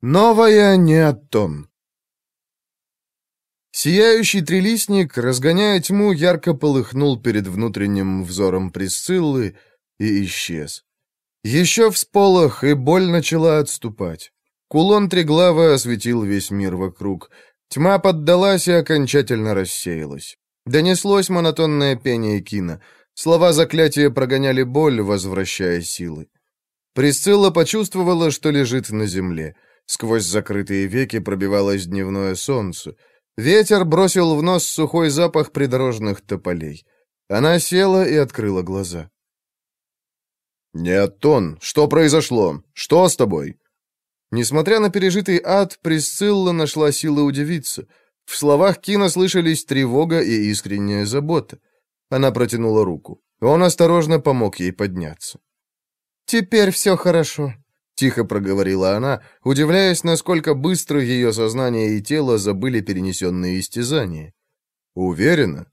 Новая Неоттон. Сияющий трилистник, разгоняя тьму, ярко полыхнул перед внутренним взором Присциллы и исчез. Еще всполох, и боль начала отступать. Кулон Триглава осветил весь мир вокруг. Тьма поддалась и окончательно рассеялась. Донеслось монотонное пение кино. Слова заклятия прогоняли боль, возвращая силы. Присцилла почувствовала, что лежит на земле — Сквозь закрытые веки пробивалось дневное солнце. Ветер бросил в нос сухой запах придорожных тополей. Она села и открыла глаза. «Нет, Тон, что произошло? Что с тобой?» Несмотря на пережитый ад, Присцилла нашла силы удивиться. В словах Кина слышались тревога и искренняя забота. Она протянула руку. Он осторожно помог ей подняться. «Теперь все хорошо», Тихо проговорила она, удивляясь, насколько быстро ее сознание и тело забыли перенесенные истязания. «Уверена?»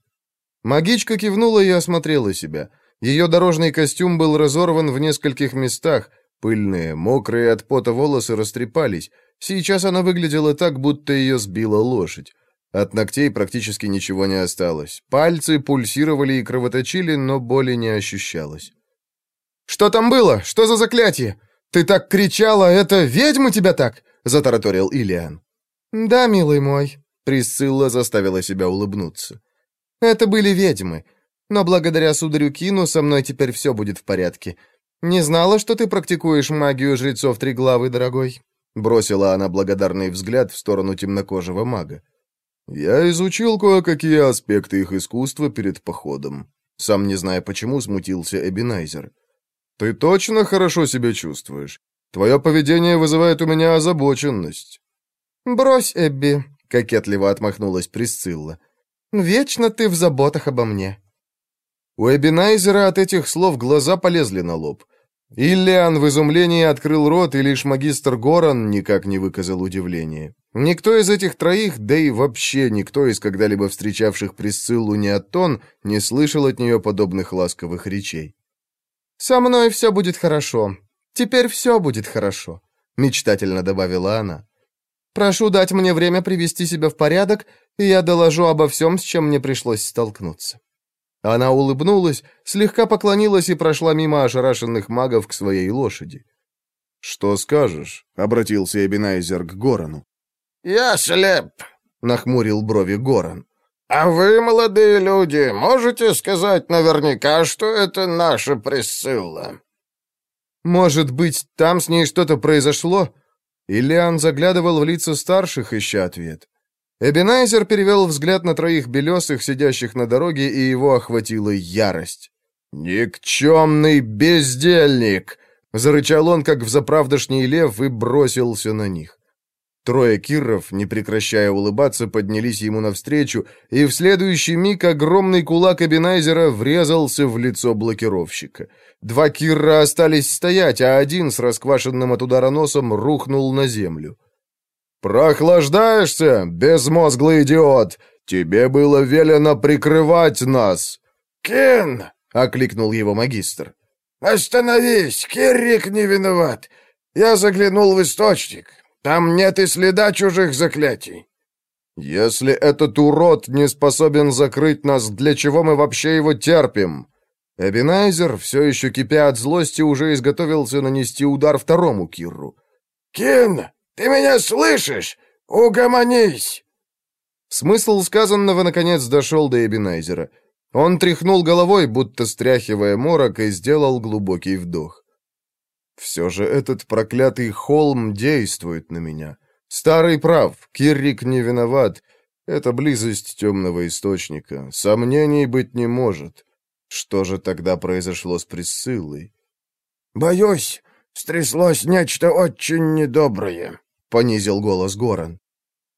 Магичка кивнула и осмотрела себя. Ее дорожный костюм был разорван в нескольких местах, пыльные, мокрые от пота волосы растрепались. Сейчас она выглядела так, будто ее сбила лошадь. От ногтей практически ничего не осталось. Пальцы пульсировали и кровоточили, но боли не ощущалось. «Что там было? Что за заклятие?» «Ты так кричала, это ведьмы тебя так?» — затараторил Илиан. «Да, милый мой», — Присцилла заставила себя улыбнуться. «Это были ведьмы, но благодаря сударю Кину со мной теперь все будет в порядке. Не знала, что ты практикуешь магию жрецов Триглавы, дорогой?» Бросила она благодарный взгляд в сторону темнокожего мага. «Я изучил кое-какие аспекты их искусства перед походом». Сам не зная почему, смутился Эбинайзер. «Ты точно хорошо себя чувствуешь? Твое поведение вызывает у меня озабоченность». «Брось, Эбби», — кокетливо отмахнулась Присцилла. «Вечно ты в заботах обо мне». У Эбинайзера от этих слов глаза полезли на лоб. Иллиан в изумлении открыл рот, и лишь магистр Горан никак не выказал удивления. Никто из этих троих, да и вообще никто из когда-либо встречавших Присциллу Неотон, не слышал от нее подобных ласковых речей. «Со мной все будет хорошо. Теперь все будет хорошо», — мечтательно добавила она. «Прошу дать мне время привести себя в порядок, и я доложу обо всем, с чем мне пришлось столкнуться». Она улыбнулась, слегка поклонилась и прошла мимо ошарашенных магов к своей лошади. «Что скажешь?» — обратился Эбинайзер к Горану. «Я слеп», — нахмурил брови Горан. «А вы, молодые люди, можете сказать наверняка, что это наша Присцилла?» «Может быть, там с ней что-то произошло?» Ильян заглядывал в лица старших, ища ответ. Эбенайзер перевел взгляд на троих белесых, сидящих на дороге, и его охватила ярость. «Никчемный бездельник!» — зарычал он, как взаправдошний лев, и бросился на них. Трое кирров, не прекращая улыбаться, поднялись ему навстречу, и в следующий миг огромный кулак Эбенайзера врезался в лицо блокировщика. Два кирра остались стоять, а один с расквашенным от удара носом рухнул на землю. «Прохлаждаешься, безмозглый идиот! Тебе было велено прикрывать нас!» «Кен!» — окликнул его магистр. «Остановись! Киррик не виноват! Я заглянул в источник. Там нет и следа чужих заклятий. Если этот урод не способен закрыть нас, для чего мы вообще его терпим? Эбинайзер, все еще кипя от злости, уже изготовился нанести удар второму Кирру. «Кин, ты меня слышишь? Угомонись!» Смысл сказанного, наконец, дошел до Эбинайзера. Он тряхнул головой, будто стряхивая морок, и сделал глубокий вдох. Все же этот проклятый холм действует на меня. Старый прав, Киррик не виноват. Это близость темного источника. Сомнений быть не может. Что же тогда произошло с Присциллой? «Боюсь, стряслось нечто очень недоброе», — понизил голос Горан.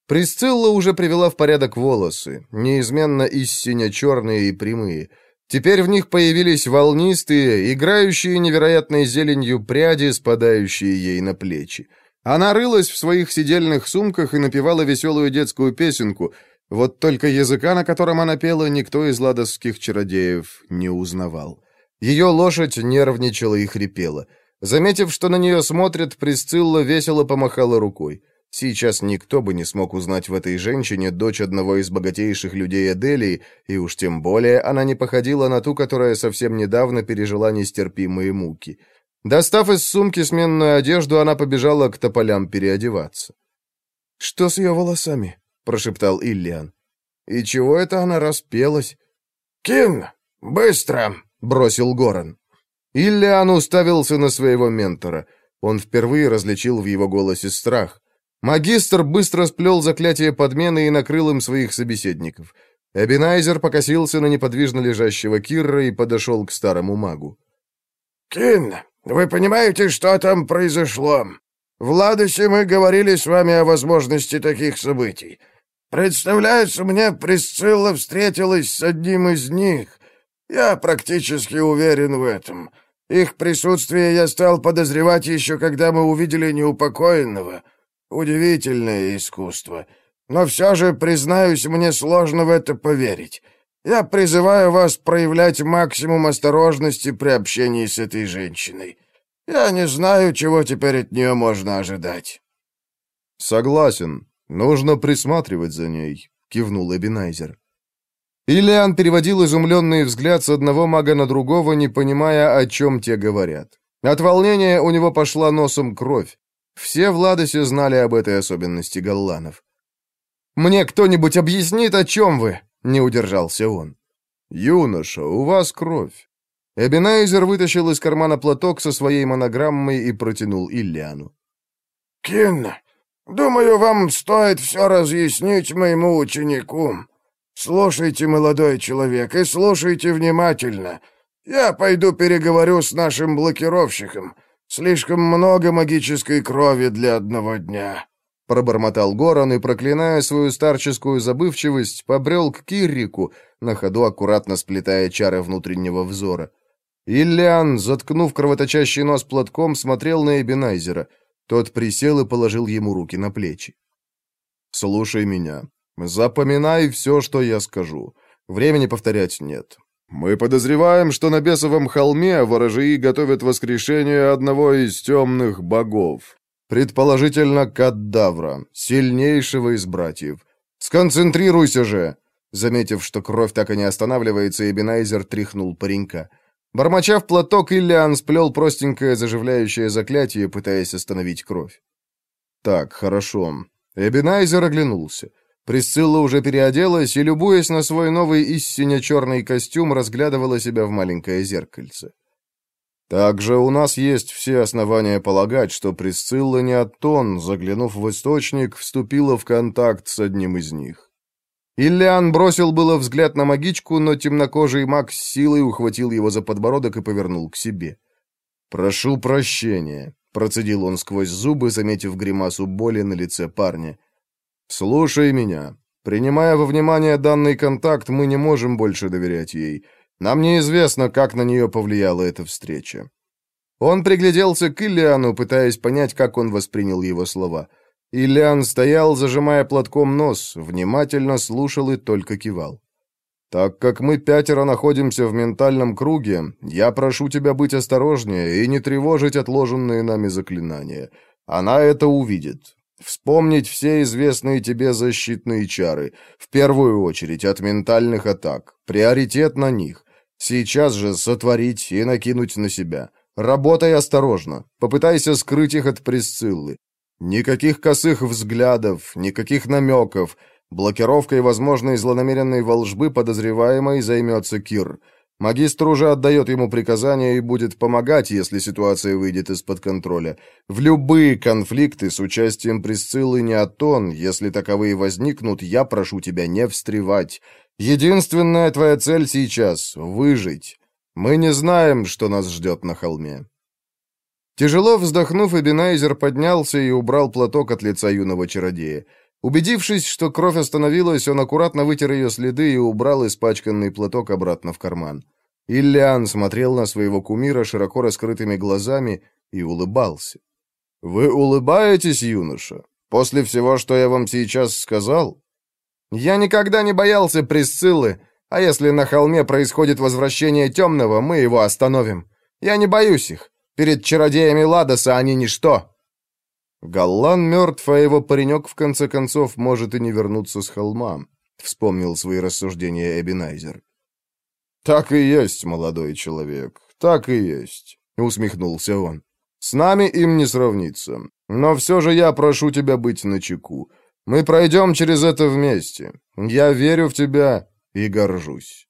Присцилла уже привела в порядок волосы, неизменно истинно черные и прямые — Теперь в них появились волнистые, играющие невероятной зеленью пряди, спадающие ей на плечи. Она рылась в своих сидельных сумках и напевала веселую детскую песенку, вот только языка, на котором она пела, никто из ладосских чародеев не узнавал. Ее лошадь нервничала и хрипела. Заметив, что на нее смотрят, Присцилла весело помахала рукой. Сейчас никто бы не смог узнать в этой женщине дочь одного из богатейших людей Аделии, и уж тем более она не походила на ту, которая совсем недавно пережила нестерпимые муки. Достав из сумки сменную одежду, она побежала к тополям переодеваться. «Что с ее волосами?» — прошептал Иллиан. «И чего это она распелась?» «Кин, быстро!» — бросил Горан. Иллиан уставился на своего ментора. Он впервые различил в его голосе страх. Магистр быстро сплел заклятие подмены и накрыл им своих собеседников. Эбинайзер покосился на неподвижно лежащего Кирра и подошел к старому магу. «Кин, вы понимаете, что там произошло? В Ладосе мы говорили с вами о возможности таких событий. Представляется, мне Присцилла встретилась с одним из них. Я практически уверен в этом. Их присутствие я стал подозревать еще, когда мы увидели неупокоенного». Удивительное искусство. Но все же, признаюсь, мне сложно в это поверить. Я призываю вас проявлять максимум осторожности при общении с этой женщиной. Я не знаю, чего теперь от нее можно ожидать». «Согласен. Нужно присматривать за ней», — кивнул Эбинайзер. Ильян переводил изумленный взгляд с одного мага на другого, не понимая, о чем те говорят. От волнения у него пошла носом кровь. Все в Ладосе знали об этой особенности галланов. «Мне кто-нибудь объяснит, о чем вы?» — не удержался он. «Юноша, у вас кровь». Эбенайзер вытащил из кармана платок со своей монограммой и протянул Иллиану. «Кин, думаю, вам стоит все разъяснить моему ученику. Слушайте, молодой человек, и слушайте внимательно. Я пойду переговорю с нашим блокировщиком». Слишком много магической крови для одного дня. Пробормотал Горан и, проклиная свою старческую забывчивость, побрел к Киррику, на ходу аккуратно сплетая чары внутреннего взора. Иллиан, заткнув кровоточащий нос платком, смотрел на Эбенайзера. Тот присел и положил ему руки на плечи. «Слушай меня. Запоминай все, что я скажу. Времени повторять нет. Мы подозреваем, что на бесовом холме ворожии готовят воскрешение одного из темных богов. Предположительно, Каддавра, сильнейшего из братьев. Сконцентрируйся же!» Заметив, что кровь так и не останавливается, Эбенайзер тряхнул паренька. Бормоча в платок, Иллиан сплел простенькое заживляющее заклятие, пытаясь остановить кровь. «Так, хорошо». Эбенайзер оглянулся. Присцилла уже переоделась и, любуясь на свой новый истинно черный костюм, разглядывала себя в маленькое зеркальце. Также у нас есть все основания полагать, что Присцилла Неоттон, заглянув в источник, вступила в контакт с одним из них. Иллиан бросил было взгляд на магичку, но темнокожий маг с силой ухватил его за подбородок и повернул к себе. «Прошу прощения», — процедил он сквозь зубы, заметив гримасу боли на лице парня. «Слушай меня. Принимая во внимание данный контакт, мы не можем больше доверять ей. Нам неизвестно, как на нее повлияла эта встреча». Он пригляделся к Иллиану, пытаясь понять, как он воспринял его слова. Иллиан стоял, зажимая платком нос, внимательно слушал и только кивал. «Так как мы пятеро находимся в ментальном круге, я прошу тебя быть осторожнее и не тревожить отложенные нами заклинания. Она это увидит. Вспомнить все известные тебе защитные чары, в первую очередь от ментальных атак, приоритет на них. Сейчас же сотворить и накинуть на себя. Работай осторожно, попытайся скрыть их от Присциллы. Никаких косых взглядов, никаких намеков. Блокировкой возможной злонамеренной волжбы подозреваемой займется Кир. Магистр уже отдает ему приказания и будет помогать, если ситуация выйдет из-под контроля. В любые конфликты с участием Присциллы Неотон, если таковые возникнут, я прошу тебя не встревать. Единственная твоя цель сейчас — выжить. Мы не знаем, что нас ждет на холме». Тяжело вздохнув, Эбенайзер поднялся и убрал платок от лица юного чародея. Убедившись, что кровь остановилась, он аккуратно вытер ее следы и убрал испачканный платок обратно в карман. Иллиан смотрел на своего кумира широко раскрытыми глазами и улыбался. «Вы улыбаетесь, юноша? После всего, что я вам сейчас сказал?» «Я никогда не боялся Присциллы, а если на холме происходит возвращение темного, мы его остановим. Я не боюсь их. Перед чародеями Ладоса они ничто!» «Галлан мертв, а его паренек, в конце концов, может и не вернуться с холма», — вспомнил свои рассуждения Эбинайзер. «Так и есть, молодой человек, так и есть», — усмехнулся он. «С нами им не сравниться. Но все же я прошу тебя быть начеку. Мы пройдем через это вместе. Я верю в тебя и горжусь».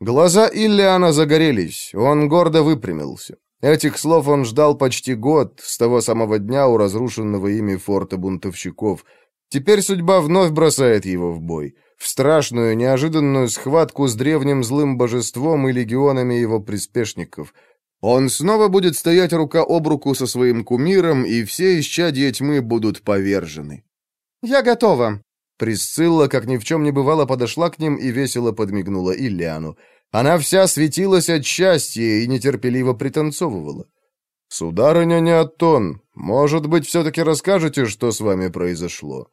Глаза Иллиана загорелись, он гордо выпрямился. Этих слов он ждал почти год, с того самого дня у разрушенного ими форта бунтовщиков. Теперь судьба вновь бросает его в бой, в страшную, неожиданную схватку с древним злым божеством и легионами его приспешников. Он снова будет стоять рука об руку со своим кумиром, и все исчадья тьмы будут повержены. «Я готова!» Присцилла, как ни в чем не бывало, подошла к ним и весело подмигнула Иллиану. Она вся светилась от счастья и нетерпеливо пританцовывала. «Сударыня Неоттон, может быть, все-таки расскажете, что с вами произошло?»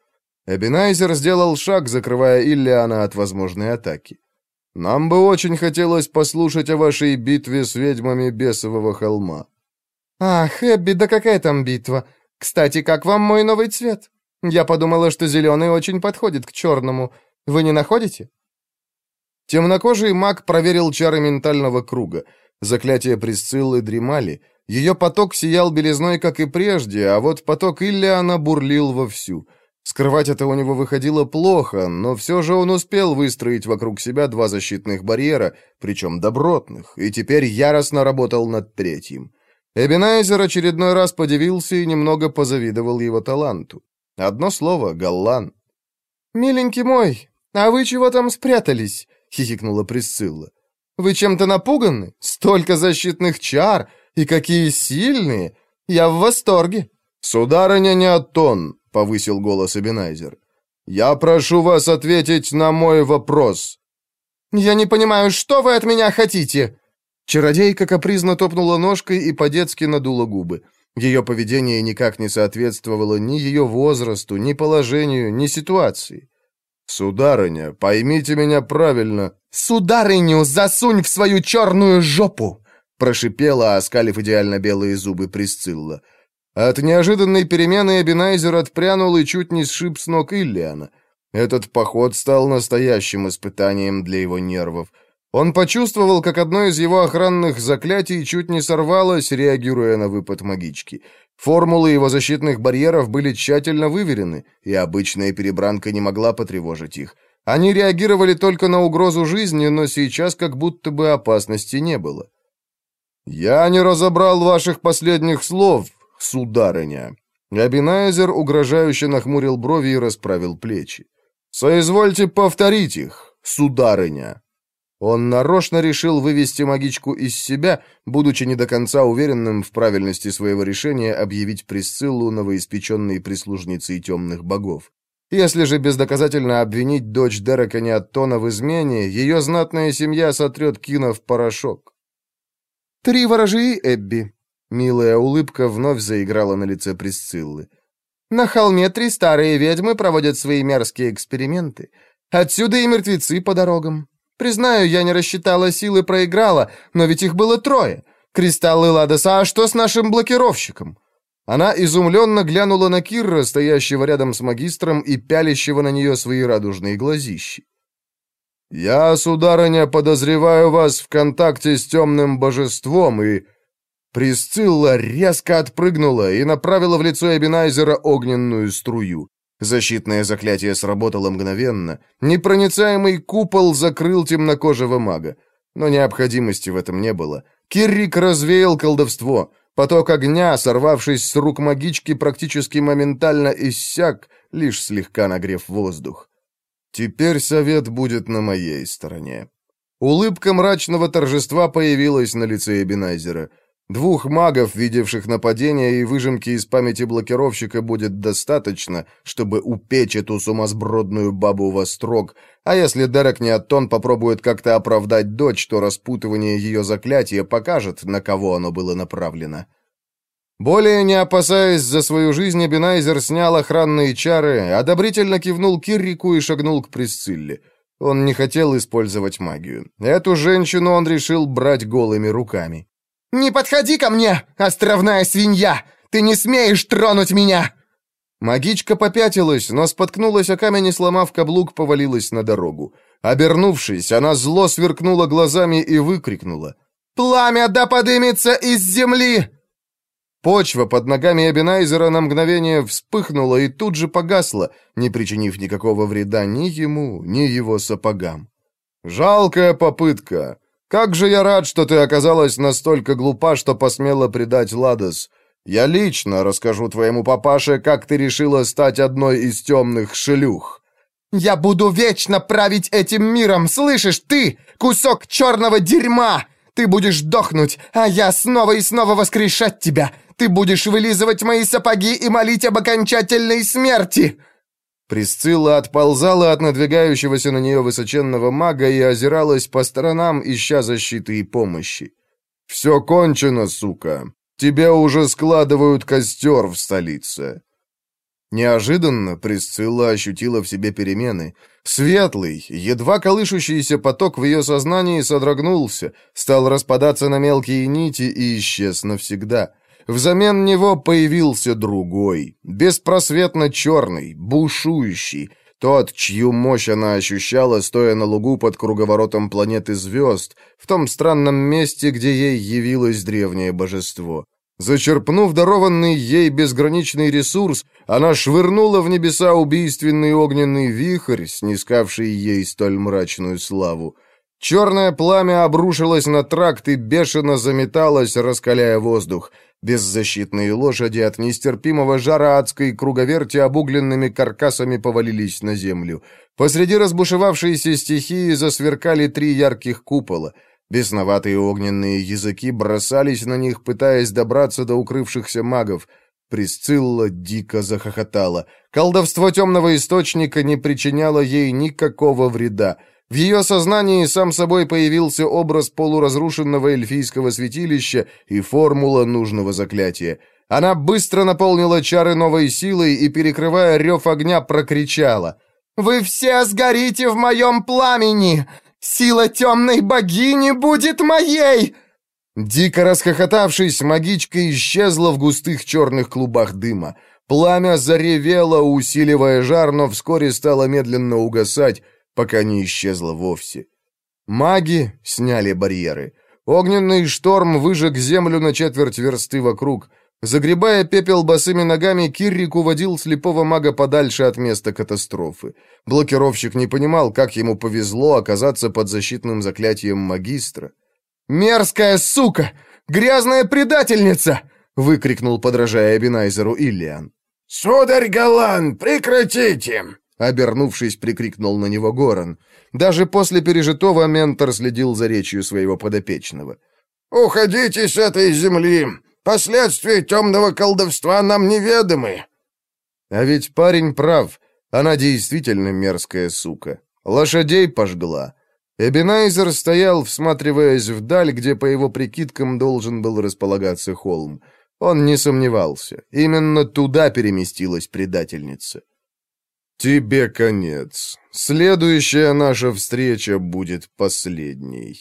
Эбинайзер сделал шаг, закрывая Иллиана от возможной атаки. «Нам бы очень хотелось послушать о вашей битве с ведьмами Бесового холма». «Ах, Эбби, да какая там битва? Кстати, как вам мой новый цвет? Я подумала, что зеленый очень подходит к черному. Вы не находите?» Темнокожий маг проверил чары ментального круга. Заклятия Присциллы дремали. Ее поток сиял белизной, как и прежде, а вот поток Иллиана бурлил вовсю. Скрывать это у него выходило плохо, но все же он успел выстроить вокруг себя два защитных барьера, причем добротных, и теперь яростно работал над третьим. Эбенайзер очередной раз подивился и немного позавидовал его таланту. Одно слово — Галлан. «Миленький мой, а вы чего там спрятались?» — хихикнула Присцилла. «Вы чем-то напуганы? Столько защитных чар! И какие сильные! Я в восторге!» «Сударыня не Аттон!» — повысил голос Эбенайзер. «Я прошу вас ответить на мой вопрос». «Я не понимаю, что вы от меня хотите?» Чародейка капризно топнула ножкой и по-детски надула губы. Ее поведение никак не соответствовало ни ее возрасту, ни положению, ни ситуации. «Сударыня, поймите меня правильно». «Сударыню засунь в свою черную жопу!» прошипела, оскалив идеально белые зубы Присцилла. От неожиданной перемены Эбинайзер отпрянул и чуть не сшиб с ног Иллиана. Этот поход стал настоящим испытанием для его нервов. Он почувствовал, как одно из его охранных заклятий чуть не сорвалось, реагируя на выпад магички. Формулы его защитных барьеров были тщательно выверены, и обычная перебранка не могла потревожить их. Они реагировали только на угрозу жизни, но сейчас как будто бы опасности не было. «Я не разобрал ваших последних слов, сударыня». Абинайзер угрожающе нахмурил брови и расправил плечи. «Соизвольте повторить их, сударыня». Он нарочно решил вывести магичку из себя, будучи не до конца уверенным в правильности своего решения объявить Присциллу новоиспеченной прислужницей темных богов. Если же бездоказательно обвинить дочь Дерека Неоттона в измене, ее знатная семья сотрет Кина в порошок. «Три ворожии, Эбби!» Милая улыбка вновь заиграла на лице Присциллы. «На холме три старые ведьмы проводят свои мерзкие эксперименты. Отсюда и мертвецы по дорогам. Признаю, я не рассчитала силы, проиграла, но ведь их было трое. Кристаллы Ладоса, а что с нашим блокировщиком?» Она изумленно глянула на Кирра, стоящего рядом с магистром и пялящего на нее свои радужные глазищи. «Я, сударыня, подозреваю вас в контакте с темным божеством, и...» Присцилла резко отпрыгнула и направила в лицо Эбинайзера огненную струю. Защитное заклятие сработало мгновенно. Непроницаемый купол закрыл темнокожего мага. Но необходимости в этом не было. Киррик развеял колдовство. Поток огня, сорвавшись с рук магички, практически моментально иссяк, лишь слегка нагрев воздух. Теперь совет будет на моей стороне. Улыбка мрачного торжества появилась на лице Эбинайзера. Двух магов, видевших нападение и выжимки из памяти блокировщика, будет достаточно, чтобы упечь эту сумасбродную бабу во строк, а если Дерек Неоттон попробует как-то оправдать дочь, то распутывание ее заклятия покажет, на кого оно было направлено. Более не опасаясь за свою жизнь, Эбенайзер снял охранные чары, одобрительно кивнул Киррику и шагнул к Присцилле. Он не хотел использовать магию. Эту женщину он решил брать голыми руками. «Не подходи ко мне, островная свинья! Ты не смеешь тронуть меня!» Магичка попятилась, но споткнулась о камень и, сломав каблук, повалилась на дорогу. Обернувшись, она зло сверкнула глазами и выкрикнула. «Пламя да подымется из земли!» Почва под ногами Эбенайзера на мгновение вспыхнула и тут же погасла, не причинив никакого вреда ни ему, ни его сапогам. «Жалкая попытка! Как же я рад, что ты оказалась настолько глупа, что посмела предать Ладос. Я лично расскажу твоему папаше, как ты решила стать одной из темных шлюх». «Я буду вечно править этим миром, слышишь ты, кусок черного дерьма! Ты будешь дохнуть, а я снова и снова воскрешать тебя! Ты будешь вылизывать мои сапоги и молить об окончательной смерти!» Присцилла отползала от надвигающегося на нее высоченного мага и озиралась по сторонам, ища защиты и помощи. «Все кончено, сука. Тебе уже складывают костер в столице». Неожиданно Присцилла ощутила в себе перемены. Светлый, едва колышущийся поток в ее сознании содрогнулся, стал распадаться на мелкие нити и исчез навсегда. Взамен него появился другой, беспросветно черный, бушующий, тот, чью мощь она ощущала, стоя на лугу под круговоротом планеты звезд, в том странном месте, где ей явилось древнее божество. Зачерпнув дарованный ей безграничный ресурс, она швырнула в небеса убийственный огненный вихрь, снискавший ей столь мрачную славу. Черное пламя обрушилось на тракт и бешено заметалось, раскаляя воздух. Беззащитные лошади от нестерпимого жара адской круговерти обугленными каркасами повалились на землю. Посреди разбушевавшейся стихии засверкали три ярких купола — Бесноватые огненные языки бросались на них, пытаясь добраться до укрывшихся магов. Присцилла дико захохотала. Колдовство темного источника не причиняло ей никакого вреда. В ее сознании сам собой появился образ полуразрушенного эльфийского святилища и формула нужного заклятия. Она быстро наполнила чары новой силой и, перекрывая рев огня, прокричала. «Вы все сгорите в моем пламени! Сила темной богини будет моей!» Дико расхохотавшись, магичка исчезла в густых черных клубах дыма. Пламя заревело, усиливая жар, но вскоре стало медленно угасать, пока не исчезло вовсе. Маги сняли барьеры. Огненный шторм выжег землю на четверть версты вокруг — Загребая пепел босыми ногами, Киррик уводил слепого мага подальше от места катастрофы. Блокировщик не понимал, как ему повезло оказаться под защитным заклятием магистра. «Мерзкая сука! Грязная предательница!» — выкрикнул, подражая Эбенайзеру Иллиан. «Сударь Галан, прекратите!» — обернувшись, прикрикнул на него Горан. Даже после пережитого ментор следил за речью своего подопечного. «Уходите с этой земли! Последствия темного колдовства нам неведомы». А ведь парень прав. Она действительно мерзкая сука. Лошадей пожгла. Эбенайзер стоял, всматриваясь вдаль, где, по его прикидкам, должен был располагаться холм. Он не сомневался. Именно туда переместилась предательница. «Тебе конец. Следующая наша встреча будет последней».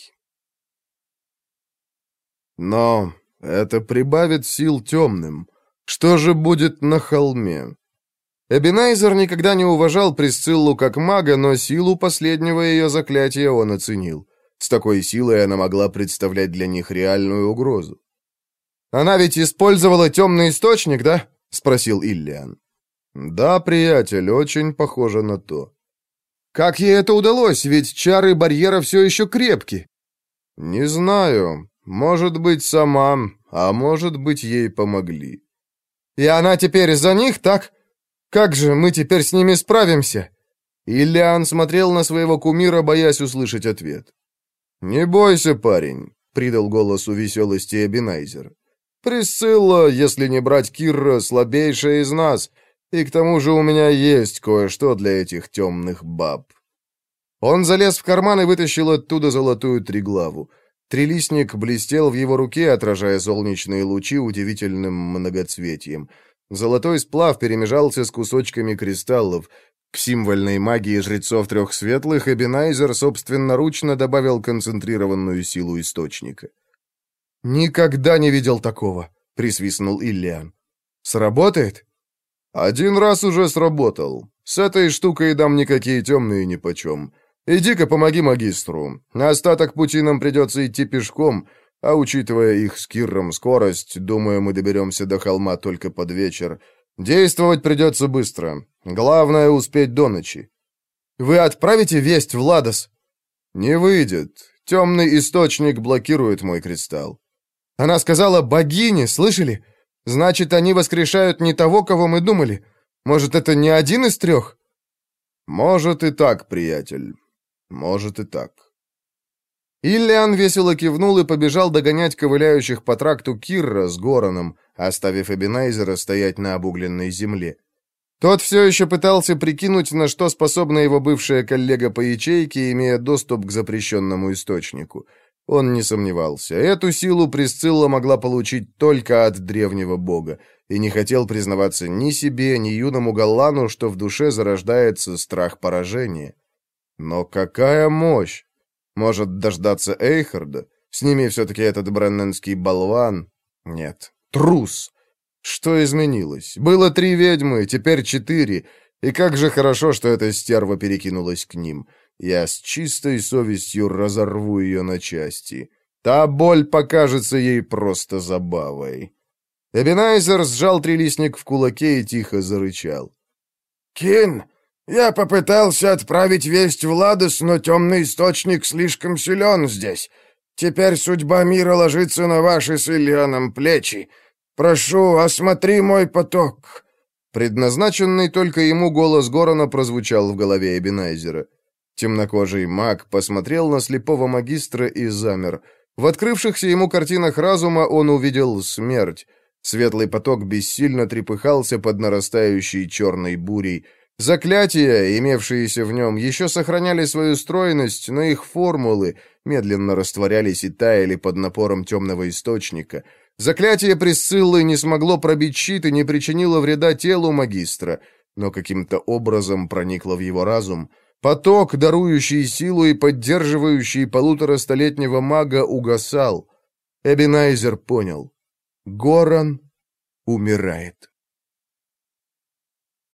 Но это прибавит сил темным. Что же будет на холме? Эбенайзер никогда не уважал Присциллу как мага, но силу последнего ее заклятия он оценил. С такой силой она могла представлять для них реальную угрозу. «Она ведь использовала темный источник, да?» — спросил Иллиан. «Да, приятель, очень похоже на то». «Как ей это удалось? Ведь чары барьера все еще крепки». «Не знаю. Может быть, сама, а может быть, ей помогли. И она теперь за них, так? Как же мы теперь с ними справимся? Ильян смотрел на своего кумира, боясь услышать ответ. «Не бойся, парень», — придал голосу веселости Эбинайзер. «Присцилла, если не брать Кирра, слабейшая из нас, и к тому же у меня есть кое-что для этих темных баб». Он залез в карман и вытащил оттуда золотую триглаву. Трилистник блестел в его руке, отражая солнечные лучи удивительным многоцветием. Золотой сплав перемежался с кусочками кристаллов. К символьной магии жрецов трех светлых Эбенайзер собственноручно добавил концентрированную силу источника. «Никогда не видел такого», — присвистнул Иллиан. «Сработает?» «Один раз уже сработал. С этой штукой дам никакие темные нипочем. Иди-ка помоги магистру. Остаток пути нам придется идти пешком, а учитывая их с Кирром скорость, думаю, мы доберемся до холма только под вечер. Действовать придется быстро. Главное — успеть до ночи». «Вы отправите весть в Ладос?» «Не выйдет. Темный источник блокирует мой кристалл». Она сказала «богини», слышали? Значит, они воскрешают не того, кого мы думали. Может, это не один из трех?» «Может и так, приятель. Может и так». Иллиан весело кивнул и побежал догонять ковыляющих по тракту Кирра с Гороном, оставив Эбенайзера стоять на обугленной земле. Тот все еще пытался прикинуть, на что способна его бывшая коллега по ячейке, имея доступ к запрещенному источнику — он не сомневался. Эту силу Присцилла могла получить только от древнего бога, и не хотел признаваться ни себе, ни юному Галлану, что в душе зарождается страх поражения. Но какая мощь! Может, дождаться Эйхарда? С ними все-таки этот бренненский болван? Нет, трус! Что изменилось? Было три ведьмы, теперь четыре, и как же хорошо, что эта стерва перекинулась к ним. Я с чистой совестью разорву ее на части. Та боль покажется ей просто забавой. Эбенайзер сжал трилистник в кулаке и тихо зарычал. «Кин, я попытался отправить весть в Ладос, но темный источник слишком силен здесь. Теперь судьба мира ложится на ваши с Ильяном плечи. Прошу, осмотри мой поток». Предназначенный только ему голос Горона прозвучал в голове Эбенайзера. Темнокожий маг посмотрел на слепого магистра и замер. В открывшихся ему картинах разума он увидел смерть. Светлый поток бессильно трепыхался под нарастающей черной бурей. Заклятия, имевшиеся в нем, еще сохраняли свою стройность, но их формулы медленно растворялись и таяли под напором темного источника. Заклятие Присциллы не смогло пробить щит и не причинило вреда телу магистра, но каким-то образом проникло в его разум — Поток, дарующий силу и поддерживающий полуторастолетнего мага, угасал. Эбенайзер понял. Горан умирает.